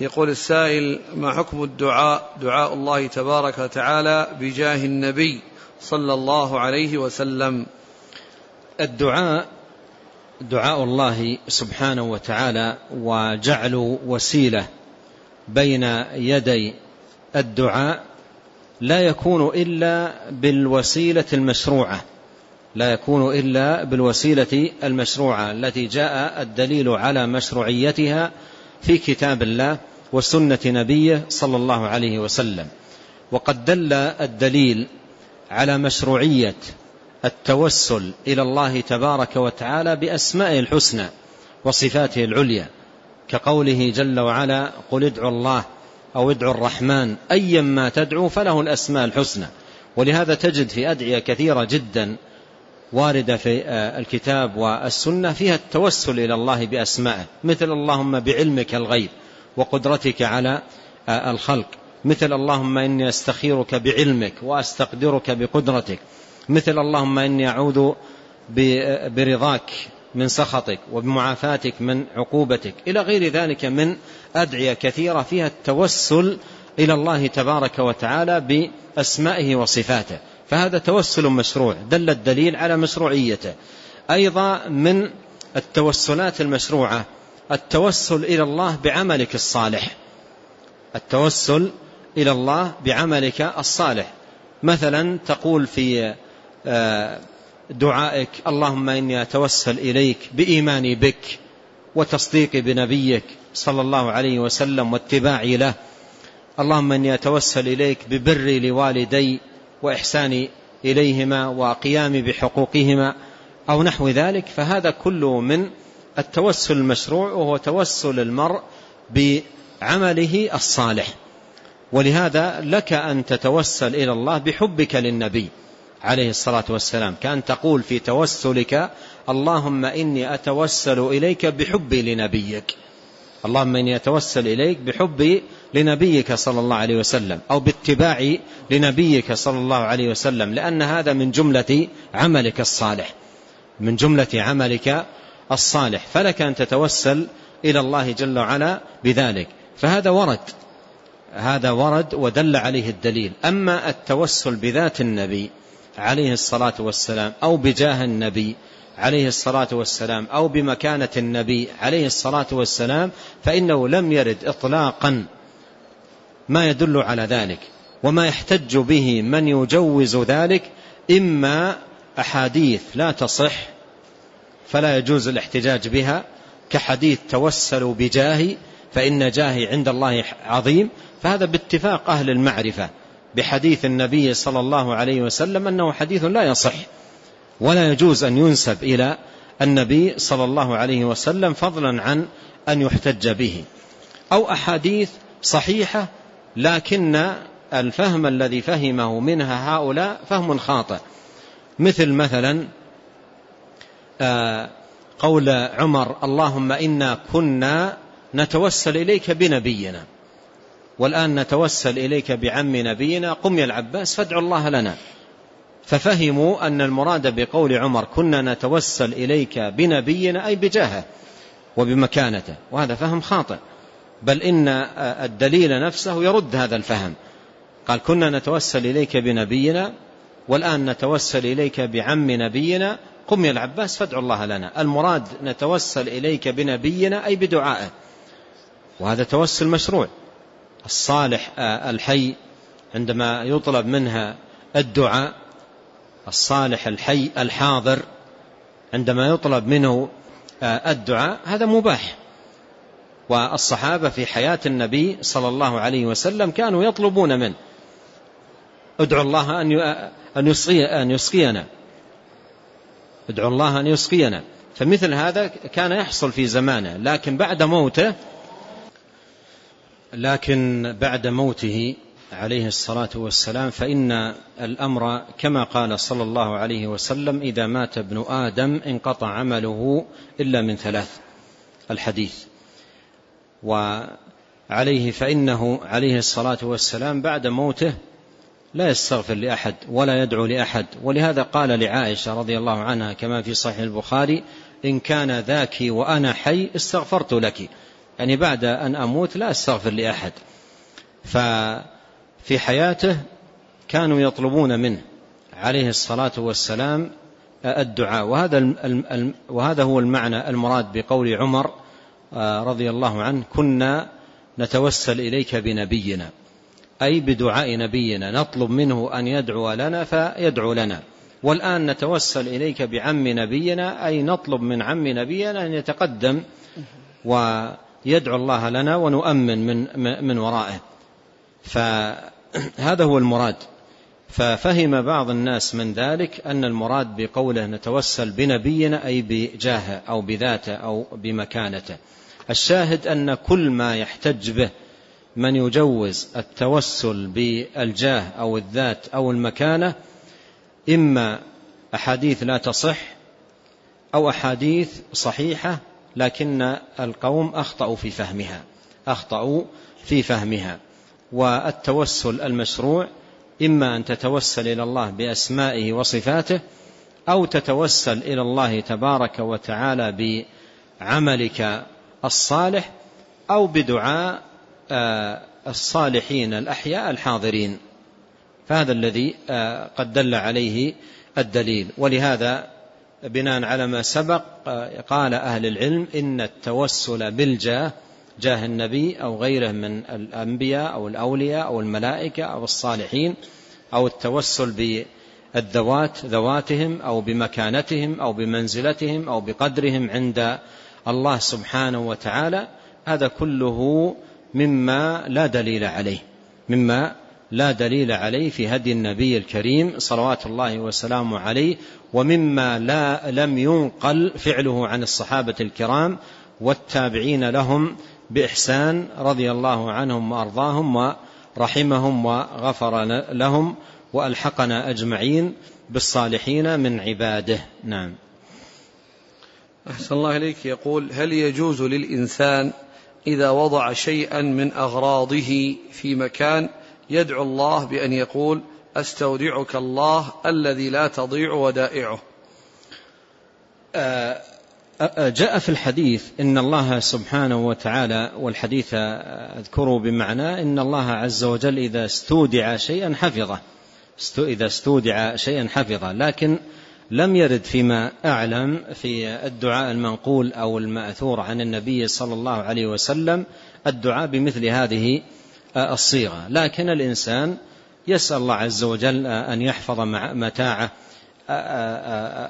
يقول السائل ما حكم الدعاء؟ دعاء الله تبارك وتعالى بجاه النبي صلى الله عليه وسلم. الدعاء دعاء الله سبحانه وتعالى وجعل وسيلة بين يدي الدعاء لا يكون إلا بالوسيلة المشروعة. لا يكون إلا بالوسيلة المشروعة التي جاء الدليل على مشروعيتها في كتاب الله وسنة نبيه صلى الله عليه وسلم. وقد دل الدليل على مشروعية التوسل إلى الله تبارك وتعالى بأسمائه الحسنى وصفاته العليا كقوله جل وعلا قل ادعوا الله أو ادعوا الرحمن ايا ما تدعو فله الأسماء الحسنى ولهذا تجد في أدعية كثيرة جدا واردة في الكتاب والسنة فيها التوسل إلى الله بأسمائه. مثل اللهم بعلمك الغيب وقدرتك على الخلق. مثل اللهم إني أستخيرك بعلمك وأستقدرك بقدرتك. مثل اللهم إني أعوذ برضاك من سخطك وبمعافاتك من عقوبتك. إلى غير ذلك من أدعية كثيرة فيها التوسل إلى الله تبارك وتعالى بأسمائه وصفاته. فهذا توسل مشروع دل الدليل على مشروعيته. أيضا من التوسلات المشروعة التوسل إلى الله بعملك الصالح. التوسل إلى الله بعملك الصالح. مثلا تقول في دعائك اللهم إني أتوسل إليك بإيماني بك وتصديقي بنبيك صلى الله عليه وسلم واتباعي له. اللهم إني أتوسل إليك ببري لوالدي وإحساني إليهما وقيامي بحقوقهما أو نحو ذلك فهذا كله من التوسل المشروع وهو توسل المرء بعمله الصالح. ولهذا لك أن تتوسل إلى الله بحبك للنبي عليه الصلاة والسلام كأن تقول في توسلك اللهم إني أتوسل إليك بحبي لنبيك. اللهم إني أتوسل إليك بحبي لنبيك صلى الله عليه وسلم أو باتباعي لنبيك صلى الله عليه وسلم لأن هذا من جملة عملك الصالح من جملة عملك الصالح. فلك أن تتوسل إلى الله جل وعلا بذلك. فهذا ورد هذا ورد ودل عليه الدليل. أما التوسل بذات النبي عليه الصلاة والسلام أو بجاه النبي عليه الصلاة والسلام أو بمكانة النبي عليه الصلاة والسلام فإنه لم يرد إطلاقا ما يدل على ذلك وما يحتج به من يجوز ذلك إما أحاديث لا تصح فلا يجوز الاحتجاج بها كحديث توسلوا بجاهي فإن جاهي عند الله عظيم فهذا باتفاق أهل المعرفة بحديث النبي صلى الله عليه وسلم أنه حديث لا يصح. ولا يجوز أن ينسب إلى النبي صلى الله عليه وسلم فضلا عن أن يحتج به. أو أحاديث صحيحة لكن الفهم الذي فهمه منها هؤلاء فهم خاطئ. مثل مثلا قول عمر اللهم إنا كنا نتوسل إليك بنبينا والآن نتوسل إليك بعم نبينا قم يا العباس فادعوا الله لنا. ففهموا أن المراد بقول عمر كنا نتوسل إليك بنبينا أي بجاهه وبمكانته وهذا فهم خاطئ. بل إن الدليل نفسه يرد هذا الفهم. قال كنا نتوسل إليك بنبينا والآن نتوسل إليك بعم نبينا. قم يا العباس فادعوا الله لنا. المراد نتوسل إليك بنبينا أي بدعائه. وهذا توسل مشروع. الصالح الحي عندما يطلب منها الدعاء الصالح الحي الحاضر عندما يطلب منه الدعاء هذا مباح. والصحابة في حياة النبي صلى الله عليه وسلم كانوا يطلبون منه. ادعو الله أن يسقي أن يسقينا. ادعو الله أن يسقينا. فمثل هذا كان يحصل في زمانه. لكن بعد موته لكن بعد موته عليه الصلاة والسلام فإن الأمر كما قال صلى الله عليه وسلم إذا مات ابن آدم انقطع عمله إلا من ثلاث الحديث. وعليه فإنه عليه الصلاة والسلام بعد موته لا يستغفر لأحد ولا يدعو لأحد. ولهذا قال لعائشة رضي الله عنها كما في صحيح البخاري إن كان ذاك وأنا حي استغفرت لك. يعني بعد أن أموت لا أستغفر لأحد. ففي حياته كانوا يطلبون منه عليه الصلاة والسلام الدعاء. وهذا وهذا هو المعنى المراد بقول عمر آه، رضي الله عنه كنا نتوسل إليك بنبينا. أي بدعاء نبينا. نطلب منه أن يدعو لنا فيدعو لنا. والآن نتوسل إليك بعم نبينا أي نطلب من عم نبينا أن يتقدم ويدعو الله لنا ونؤمن من, من ورائه. فهذا هو المراد. ففهم بعض الناس من ذلك أن المراد بقوله نتوسل بنبينا أي بجاهه أو بذاته أو بمكانته. الشاهد أن كل ما يحتج به من يجوز التوسل بالجاه أو الذات أو المكانة إما أحاديث لا تصح أو أحاديث صحيحة لكن القوم أخطأوا في فهمها أخطأوا في فهمها. والتوسل المشروع إما أن تتوسل إلى الله بأسمائه وصفاته أو تتوسل إلى الله تبارك وتعالى بعملك الصالح أو بدعاء آه، الصالحين الأحياء الحاضرين. فهذا الذي آه، قد دل عليه الدليل. ولهذا بناء على ما سبق آه، قال أهل العلم إن التوسل بالجاه جاه النبي أو غيره من الأنبياء أو الأولياء أو الملائكة أو الصالحين أو التوسل بالذوات ذواتهم أو بمكانتهم أو بمنزلتهم أو بقدرهم عند الله سبحانه وتعالى هذا كله مما لا دليل عليه مما لا دليل عليه في هدي النبي الكريم صلوات الله وسلامه عليه ومما لا لم ينقل فعله عن الصحابة الكرام والتابعين لهم بإحسان رضي الله عنهم وأرضاهم ورحمهم وغفر لهم وألحقنا أجمعين بالصالحين من عباده. نعم. أحسن الله إليك. يقول هل يجوز للإنسان إذا وضع شيئا من أغراضه في مكان يدعو الله بأن يقول أستودعك الله الذي لا تضيع ودائعه؟ آه، جاء في الحديث إن الله سبحانه وتعالى والحديث أذكره بمعنى إن الله عز وجل إذا استودع شيئا حفظه. إذا استودع شيئا حفظه. لكن لم يرد فيما أعلم في الدعاء المنقول أو المأثور عن النبي صلى الله عليه وسلم الدعاء بمثل هذه الصيغة. لكن الإنسان يسأل الله عز وجل أن يحفظ متاعه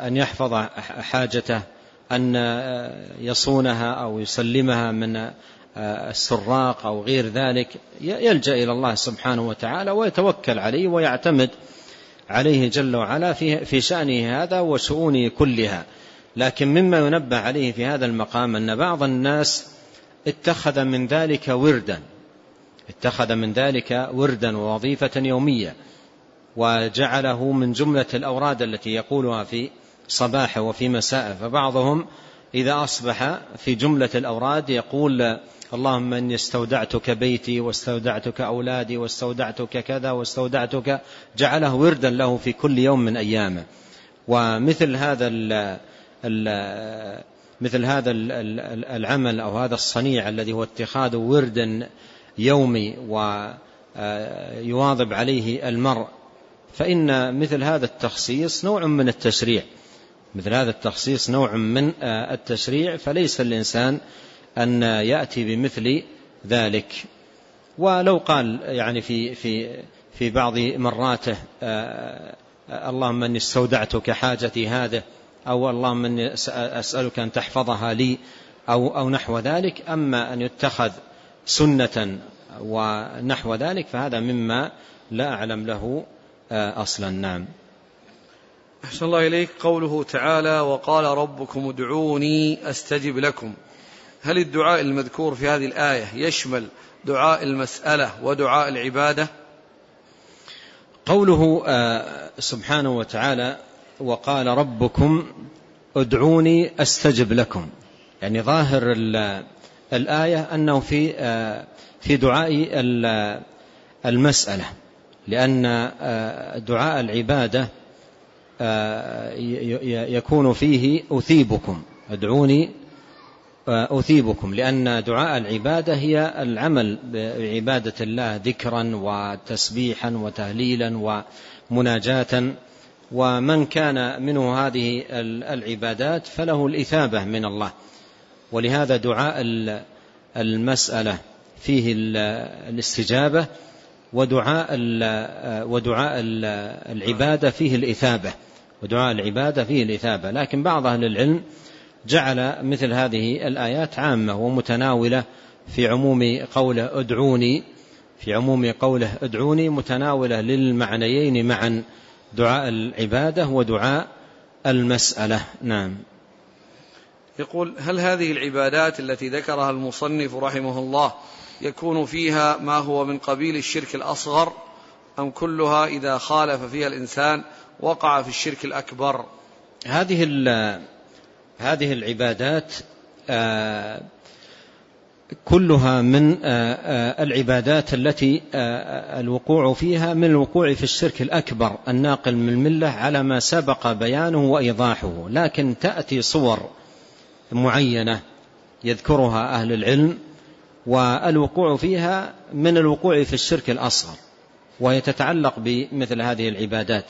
أن يحفظ حاجته أن يصونها أو يسلمها من السراق أو غير ذلك يلجأ إلى الله سبحانه وتعالى ويتوكل عليه ويعتمد عليه جل وعلا في شأنه هذا وشؤونه كلها. لكن مما ينبه عليه في هذا المقام أن بعض الناس اتخذ من ذلك وردا اتخذ من ذلك وردا ووظيفة يومية وجعله من جملة الأوراد التي يقولها في صباحه وفي مساءه فبعضهم إذا أصبح في جملة الأوراد يقول اللهم إني استودعتك بيتي واستودعتك أولادي واستودعتك كذا واستودعتك جعله وردا له في كل يوم من أيامه. ومثل هذا ال ال مثل هذا العمل أو هذا الصنيع الذي هو اتخاذ ورد يومي ويواظب عليه المرء فإن مثل هذا التخصيص نوع من التشريع. مثل هذا التخصيص نوع من التشريع فليس الإنسان أن يأتي بمثل ذلك. ولو قال يعني في في في بعض مراته آه، اللهم إني استودعتك حاجتي هذه أو اللهم إني أسألك أن تحفظها لي أو أو نحو ذلك أما أن يتخذ سنة ونحو ذلك فهذا مما لا أعلم له آه، أصلا. نعم. أحسن الله إليك. قوله تعالى وقال ربكم ادعوني أستجب لكم. هل الدعاء المذكور في هذه الآية يشمل دعاء المسألة ودعاء العبادة؟ قوله آه، سبحانه وتعالى وقال ربكم ادعوني أستجب لكم. يعني ظاهر الآية أنه في آه، في دعاء المسألة لأن آه، دعاء العبادة يكون فيه أثيبكم. أدعوني أثيبكم لأن دعاء العبادة هي العمل بعبادة الله ذكرا وتسبيحا وتهليلا ومناجاة. ومن كان منه هذه العبادات فله الإثابة من الله. ولهذا دعاء المسألة فيه الاستجابة. ودعاء ودعاء العبادة فيه الإثابة. ودعاء العبادة فيه الإثابة. لكن بعض أهل العلم جعل مثل هذه الآيات عامة ومتناولة في عموم قوله ادعوني في عموم قوله ادعوني متناولة للمعنيين معا. دعاء العبادة ودعاء المسألة. نعم. يقول هل هذه العبادات التي ذكرها المصنف رحمه الله يكون فيها ما هو من قبيل الشرك الأصغر أم كلها إذا خالف فيها الإنسان وقع في الشرك الأكبر؟ هذه هذه العبادات آه، كلها من آه، آه، العبادات التي الوقوع فيها من الوقوع في الشرك الأكبر الناقل من الملة على ما سبق بيانه وإيضاحه لكن تأتي صور معينة يذكرها أهل العلم والوقوع فيها من الوقوع في الشرك الأصغر وهي تتعلق بمثل هذه العبادات.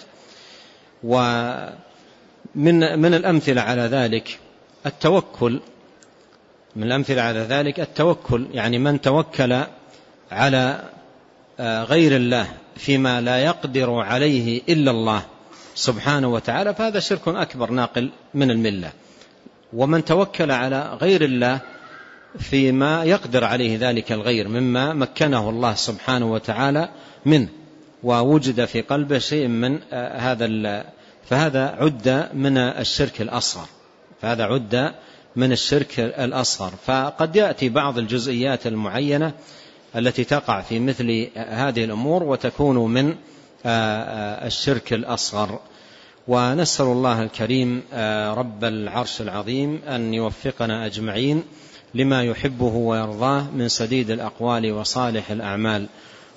ومن من الأمثلة على ذلك التوكل. من الأمثلة على ذلك التوكل يعني من توكل على آه، غير الله فيما لا يقدر عليه إلا الله سبحانه وتعالى فهذا شرك أكبر ناقل من الملة. ومن توكل على غير الله فيما يقدر عليه ذلك الغير مما مكنه الله سبحانه وتعالى منه ووجد في قلبه شيء من آه، هذا فهذا عد من الشرك الأصغر فهذا عد من الشرك الأصغر. فقد يأتي بعض الجزئيات المعينة التي تقع في مثل هذه الأمور وتكون من آه، آه، الشرك الأصغر. ونسأل الله الكريم رب العرش العظيم أن يوفقنا أجمعين لما يحبه ويرضاه من سديد الأقوال وصالح الأعمال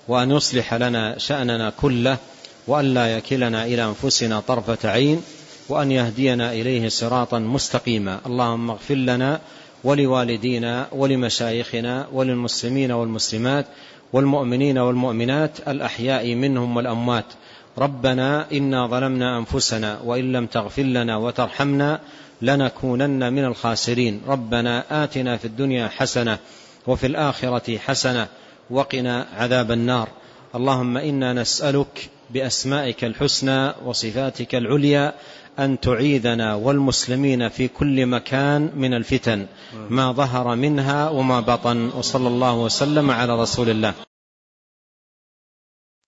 وأن يصلح لنا شأننا كله وأن لا يكلنا إلى أنفسنا طرفة عين وأن يهدينا إليه صراطا مستقيما. اللهم اغفر لنا ولوالدينا ولمشايخنا وللمسلمين والمسلمات والمؤمنين والمؤمنات الأحياء منهم والأموات. ربنا إنا ظلمنا أنفسنا وإن لم تغفر لنا وترحمنا لنكونن من الخاسرين. ربنا آتنا في الدنيا حسنة وفي الآخرة حسنة وقنا عذاب النار. اللهم إنا نسألك بأسمائك الحسنى وصفاتك العليا أن تعيذنا والمسلمين في كل مكان من الفتن ما ظهر منها وما بطن. وصلى الله وسلم على رسول الله.